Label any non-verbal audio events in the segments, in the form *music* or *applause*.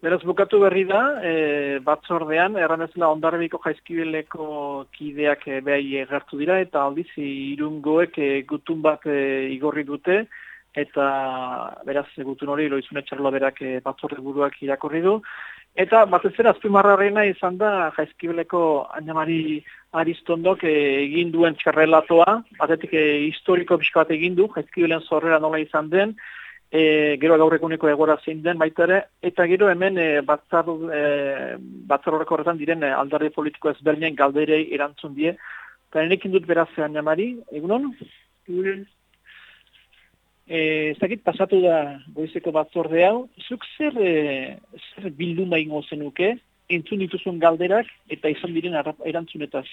Beraz, bukatu berri da, e, batzordean, erranezela ondarbiko jaizkibeleko kideak e, behai gertu dira, eta aldiz, irungoek e, gutun bat e, igorri dute, eta beraz, gutun hori, loizune txarloa berak e, batzorde buruak irakorri du. Eta, bat ez zera, azpimarra izan da, jaizkibeleko animari aristondok e, egin duen txarrelatoa, batetik e, historiko pixka bat egin du, jaizkibelen zorrera nola izan den, e, gero gaur eguneko egora zein den baita ere, eta gero hemen e, batzar, e, batzar horretan diren e, aldarri politiko ezberdinen galderei erantzun die. Eta nekin dut berazean jamari, egunon? Egunon. E, Zagit, pasatu da goizeko batzorde hau, zuk zer, e, zer bilduma ingo zenuke, entzun dituzun galderak eta izan diren erantzunetaz?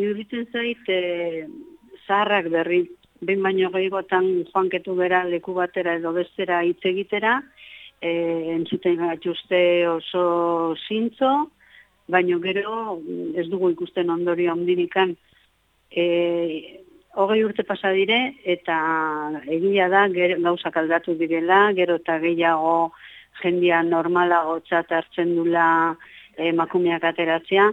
Iruditzen zait, e, zaharrak berri behin baino gehiagotan joanketu bera leku batera edo bestera hitz egitera, e, entzuten gatuzte oso zintzo, baino gero ez dugu ikusten ondorio ondirikan e, hogei urte pasa dire eta egia da ger, gauzak aldatu direla, gero eta gehiago jendia normalago txat hartzen dula emakumeak ateratzea,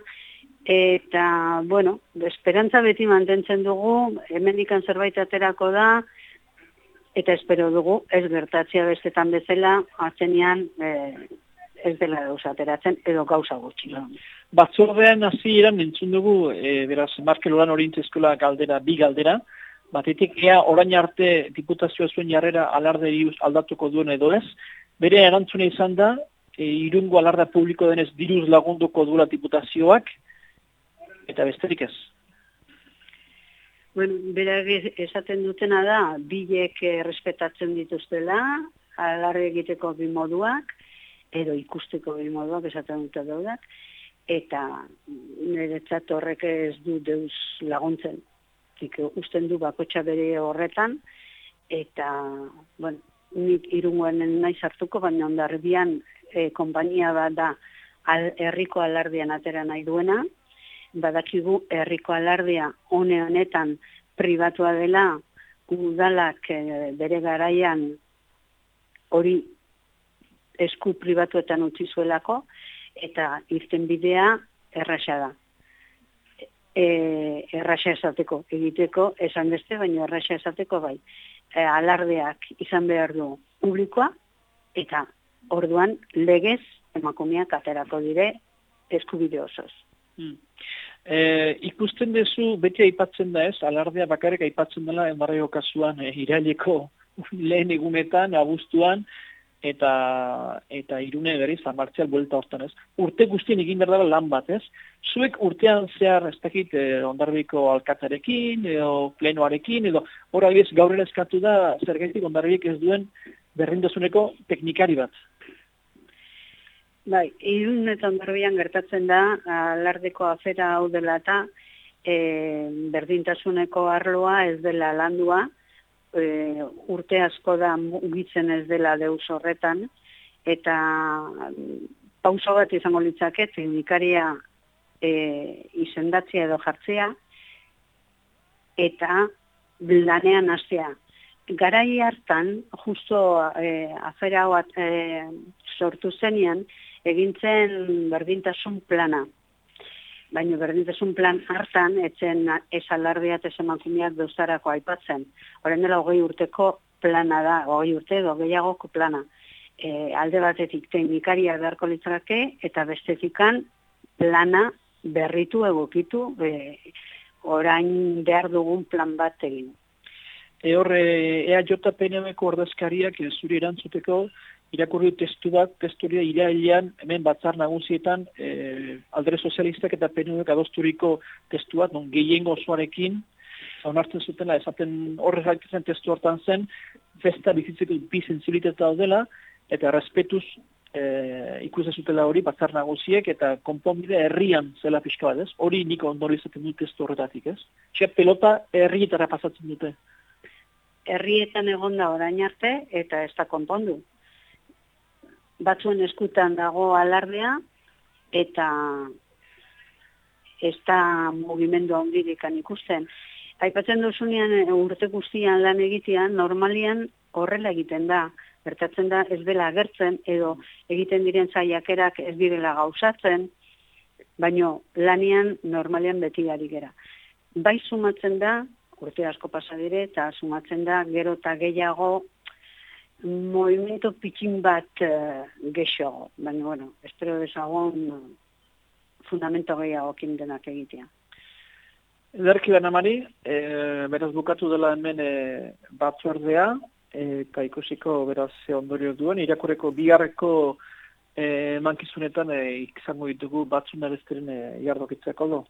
Eta, bueno, esperantza beti mantentzen dugu, hemen ikan zerbait aterako da, eta espero dugu, ez gertatzea bestetan bezala, atzenean e, ez dela gauza ateratzen, edo gauza gutxi. Batzordean hasi eran nintzun dugu, e, beraz, Markel Oran orientezkola galdera, bi galdera, batetik ea orain arte diputazioa zuen jarrera alarde aldatuko duen edo ez, bere erantzune izan da, e, irungo alarda publiko denez diruz lagunduko duela diputazioak, eta besterik ez. Bueno, berak esaten dutena da, bilek respetatzen dituztela, alarre egiteko bi moduak, edo ikusteko bi moduak esaten dute daudak, eta niretzat horrek ez du deus laguntzen. Zik, usten du bakotxa bere horretan, eta, bueno, nik irungoen nahi sartuko, baina ondarbian e, kompainia bat da al, herriko alardian atera nahi duena, badakigu herriko alardea hone honetan pribatua dela udalak e, bere garaian hori esku pribatuetan utzi zuelako eta irten bidea erraxa da. E, erraxa esateko egiteko esan beste, baina erraxa esateko bai. E, alardeak izan behar du publikoa eta orduan legez emakumeak aterako dire eskubide osoz. Hmm. E, ikusten duzu, beti aipatzen da ez, alardea bakarrik aipatzen dela enbarraio kasuan e, iraileko *laughs* lehen egunetan, abuztuan, eta eta irune berriz, amartzial buelta hortan ez. Urte guztien egin behar dara lan bat ez. Zuek urtean zehar, ez dakit, e, ondarbiko alkatzarekin, edo plenoarekin, edo hor gaurera eskatu da, zer gaitik ondarbik ez duen berrindosuneko teknikari bat. Bai, irun eta ondarbian gertatzen da, alardeko afera hau dela eta e, berdintasuneko arloa ez dela landua, e, urte asko da mugitzen ez dela deus horretan, eta pauso bat izango litzake, teknikaria e, izendatzea edo jartzea, eta lanean hastea. Garai hartan, justo e, afera hau e, sortu zenean, egintzen berdintasun plana. Baina berdintasun plan hartan, etzen ez alardiat ez emakumeak deustarako aipatzen. Horren dela hogei urteko plana da, hogei urte edo gehiagoko plana. E, alde batetik teknikaria beharko litzake eta bestetikan plana berritu egokitu e, orain behar dugun plan bat egin. E horre, ea jota PNM-ko ordezkariak zuri erantzuteko, irakurri testu bat, testuria irailean, hemen batzar nagusietan, e, aldere sozialistak eta PNUek adosturiko testu bat, non gehiengo osoarekin, onartzen zutela, esaten horrez alkitzen testu hortan zen, festa bizitzeko bi sensibilitatea daudela, eta respetuz e, ikusten zutela hori batzar nagusiek, eta konponbide herrian zela pixka bat, ez? Hori niko ondori izaten dut testu horretatik, ez? Txea pelota herrietara pasatzen dute. Herrietan egonda orain arte, eta ez da konpondu batzuen eskutan dago alardea eta ez da mugimendu handirikan ikusten. Aipatzen duzunean urte guztian lan egitean, normalian horrela egiten da. Bertatzen da ez dela agertzen edo egiten diren zaiakerak ez direla gauzatzen, baino lanian normalean beti ari gera. Bai sumatzen da, urte asko pasa dire, eta sumatzen da gero eta gehiago movimiento pitxin bat uh, gexo, baina, bueno, espero desagon fundamento gehiago kindenak egitea. Ederki ben amari, e, beraz bukatu dela hemen e, batzordea, e, ikusiko beraz ondorio duen, irakureko biharreko e, mankizunetan e, izango ditugu batzun narezteren e, jardokitzeko do.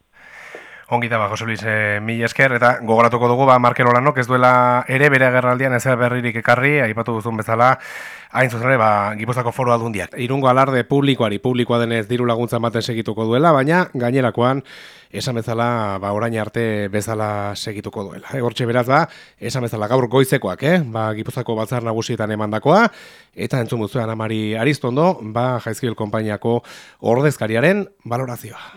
Ongi da, ba, Jose Luis, e, mil esker, eta gogoratuko dugu, ba, Markel Olanok ez duela ere bere agerraldian ez berririk ekarri, aipatu duzun bezala, hain zuzen ere, ba, Gipuzako foru aldundiak. Irungo alarde publikoari, publikoa denez diru laguntza ematen segituko duela, baina gainerakoan, esan bezala, ba, orain arte bezala segituko duela. E, hortxe beraz ba, esan bezala gaur goizekoak, eh? ba, Gipuzako batzar nagusietan emandakoa, eta entzun buzuan amari aristondo, ba, jaizkibel konpainiako ordezkariaren valorazioa.